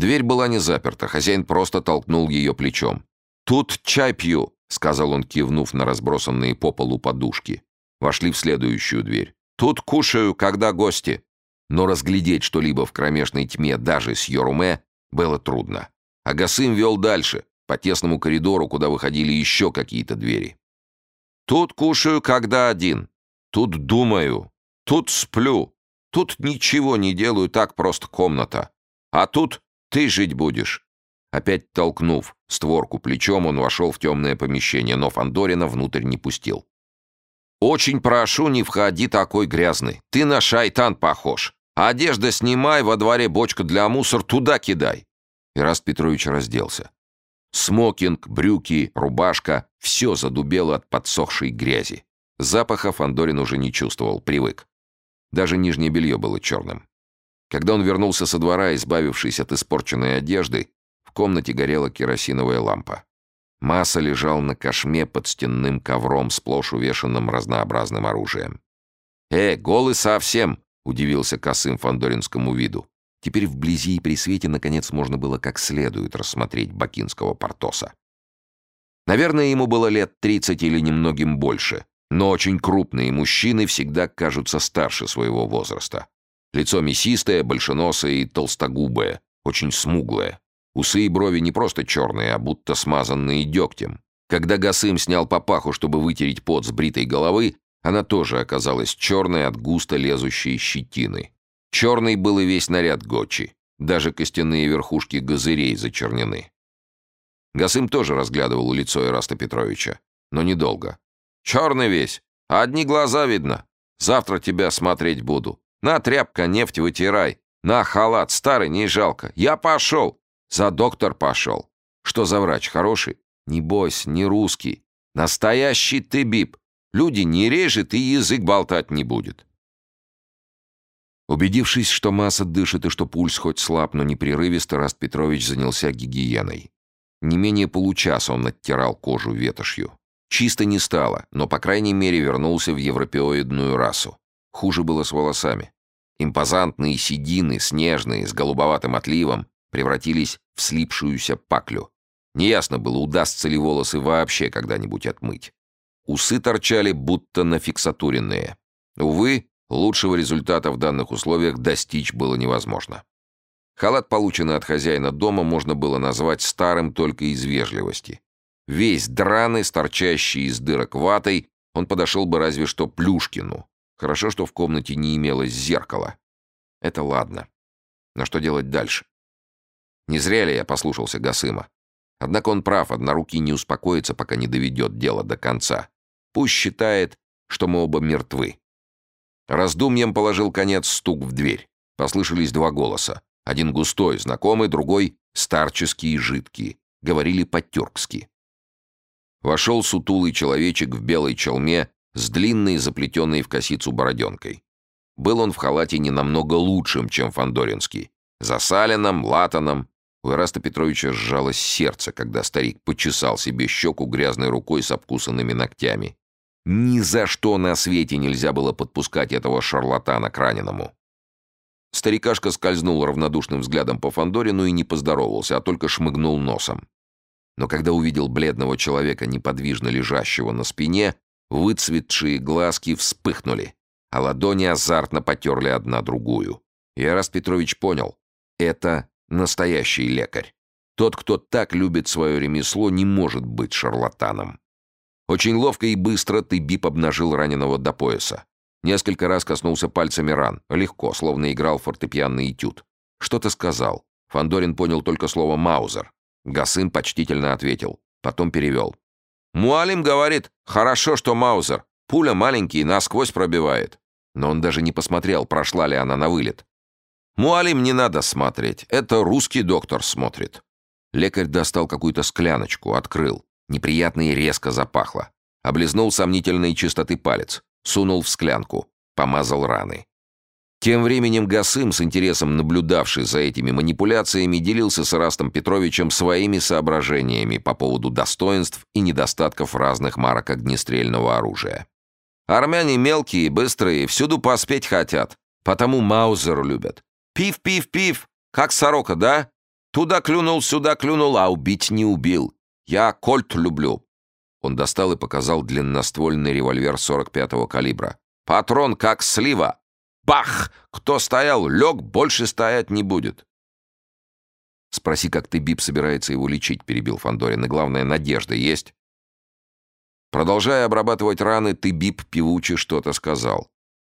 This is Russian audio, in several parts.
Дверь была не заперта, хозяин просто толкнул ее плечом. «Тут чай пью», — сказал он, кивнув на разбросанные по полу подушки. Вошли в следующую дверь. «Тут кушаю, когда гости». Но разглядеть что-либо в кромешной тьме даже с Йоруме было трудно. А Гасым вел дальше, по тесному коридору, куда выходили еще какие-то двери. «Тут кушаю, когда один. Тут думаю. Тут сплю. Тут ничего не делаю, так просто комната. А тут ты жить будешь». Опять толкнув створку плечом, он вошел в темное помещение, но Фандорина внутрь не пустил. «Очень прошу, не входи такой грязный. Ты на шайтан похож. Одежда снимай, во дворе бочка для мусор, туда кидай». Ираст Петрович разделся. Смокинг, брюки, рубашка — все задубело от подсохшей грязи. Запаха Фандорин уже не чувствовал, привык. Даже нижнее белье было черным. Когда он вернулся со двора, избавившись от испорченной одежды, в комнате горела керосиновая лампа. Масса лежал на кошме под стенным ковром, сплошь увешанным разнообразным оружием. «Э, голый совсем!» — удивился косым фандоринскому виду. Теперь вблизи и при свете, наконец, можно было как следует рассмотреть бакинского портоса. Наверное, ему было лет тридцать или немногим больше, но очень крупные мужчины всегда кажутся старше своего возраста. Лицо мясистое, большеносое и толстогубое, очень смуглое. Усы и брови не просто черные, а будто смазанные дегтем. Когда Гасым снял папаху, чтобы вытереть пот с бритой головы, она тоже оказалась черной от густо лезущей щетины. Черный был и весь наряд Гочи. Даже костяные верхушки газырей зачернены. Гасым тоже разглядывал лицо Ираста Петровича, но недолго. «Черный весь, одни глаза видно. Завтра тебя смотреть буду. На, тряпка, нефть вытирай. На, халат, старый, не жалко. Я пошел. За доктор пошел. Что за врач, хороший? Не бойся, не русский. Настоящий ты бип. Люди не режет и язык болтать не будет. Убедившись, что масса дышит и что пульс хоть слаб, но непрерывисто, Раст Петрович занялся гигиеной. Не менее получаса он оттирал кожу ветошью. Чисто не стало, но, по крайней мере, вернулся в европеоидную расу. Хуже было с волосами. Импозантные седины, снежные, с голубоватым отливом, превратились в слипшуюся паклю. Неясно было, удастся ли волосы вообще когда-нибудь отмыть. Усы торчали, будто нафиксатуренные. Увы, Лучшего результата в данных условиях достичь было невозможно. Халат, полученный от хозяина дома, можно было назвать старым только из вежливости. Весь драный, торчащий из дырок ватой, он подошел бы разве что Плюшкину. Хорошо, что в комнате не имелось зеркала. Это ладно. Но что делать дальше? Не зря ли я послушался Гасыма? Однако он прав, однорукий не успокоится, пока не доведет дело до конца. Пусть считает, что мы оба мертвы. Раздумьем положил конец стук в дверь. Послышались два голоса. Один густой, знакомый, другой старческий и жидкий. Говорили по-тюркски. Вошел сутулый человечек в белой челме с длинной, заплетенной в косицу бороденкой. Был он в халате не намного лучшим, чем Фандоринский. Засаленным, латаном. У Ираста Петровича сжалось сердце, когда старик почесал себе щеку грязной рукой с обкусанными ногтями. Ни за что на свете нельзя было подпускать этого шарлатана к раненому. Старикашка скользнул равнодушным взглядом по Фандорину и не поздоровался, а только шмыгнул носом. Но когда увидел бледного человека, неподвижно лежащего на спине, выцветшие глазки вспыхнули, а ладони азартно потерли одна другую. И Петрович понял — это настоящий лекарь. Тот, кто так любит свое ремесло, не может быть шарлатаном. Очень ловко и быстро Тыбип обнажил раненого до пояса. Несколько раз коснулся пальцами ран. Легко, словно играл фортепианный этюд. Что-то сказал. Фандорин понял только слово «маузер». Гасым почтительно ответил. Потом перевел. «Муалим говорит, хорошо, что маузер. Пуля маленький, насквозь пробивает». Но он даже не посмотрел, прошла ли она на вылет. «Муалим не надо смотреть. Это русский доктор смотрит». Лекарь достал какую-то скляночку, открыл. Неприятно и резко запахло. Облизнул сомнительной чистоты палец. Сунул в склянку. Помазал раны. Тем временем Гасым, с интересом наблюдавший за этими манипуляциями, делился с Ирастом Петровичем своими соображениями по поводу достоинств и недостатков разных марок огнестрельного оружия. «Армяне мелкие, быстрые, всюду поспеть хотят, потому Маузер любят. Пив-пив-пив, как сорока, да? Туда клюнул, сюда клюнул, а убить не убил. Я кольт люблю». Он достал и показал длинноствольный револьвер 45-го калибра. «Патрон как слива. Бах! Кто стоял, лег, больше стоять не будет». «Спроси, как ты, Бип, собирается его лечить», — перебил Фандорин. «И главное, надежда есть?» Продолжая обрабатывать раны, ты, Бип, певуче что-то сказал.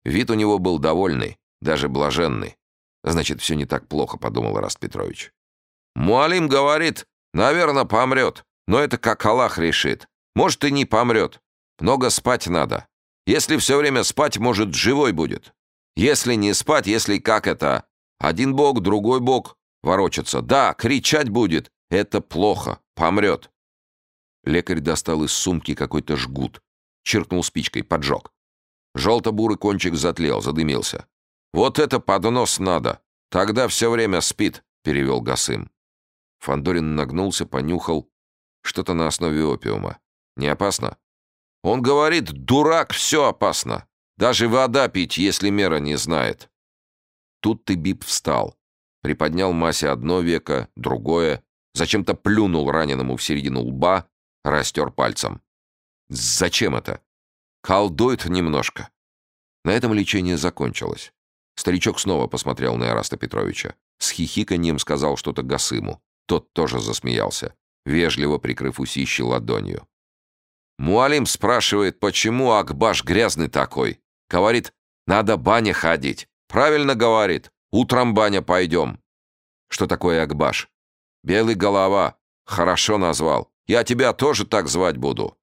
Вид у него был довольный, даже блаженный. «Значит, все не так плохо», — подумал Раст Петрович. «Муалим говорит, наверное, помрет, но это как Аллах решит. Может, и не помрет. Много спать надо. Если все время спать, может, живой будет. Если не спать, если как это, один бог, другой бог, ворочаться. Да, кричать будет. Это плохо. Помрет. Лекарь достал из сумки какой-то жгут. Чиркнул спичкой, поджег. Желто-бурый кончик затлел, задымился. «Вот это поднос надо. Тогда все время спит», — перевел Гасым. Фандорин нагнулся, понюхал. Что-то на основе опиума. Не опасно? Он говорит, дурак, все опасно. Даже вода пить, если мера не знает. Тут ты Бип встал. Приподнял Масе одно веко, другое. Зачем-то плюнул раненому в середину лба, растер пальцем. Зачем это? Колдует немножко. На этом лечение закончилось. Старичок снова посмотрел на Эраста Петровича. С хихиканьем сказал что-то Гасыму. Тот тоже засмеялся, вежливо прикрыв усищи ладонью. Муалим спрашивает, почему Акбаш грязный такой. Говорит, надо баня ходить. Правильно говорит. Утром баня пойдем. Что такое Акбаш? Белый голова. Хорошо назвал. Я тебя тоже так звать буду.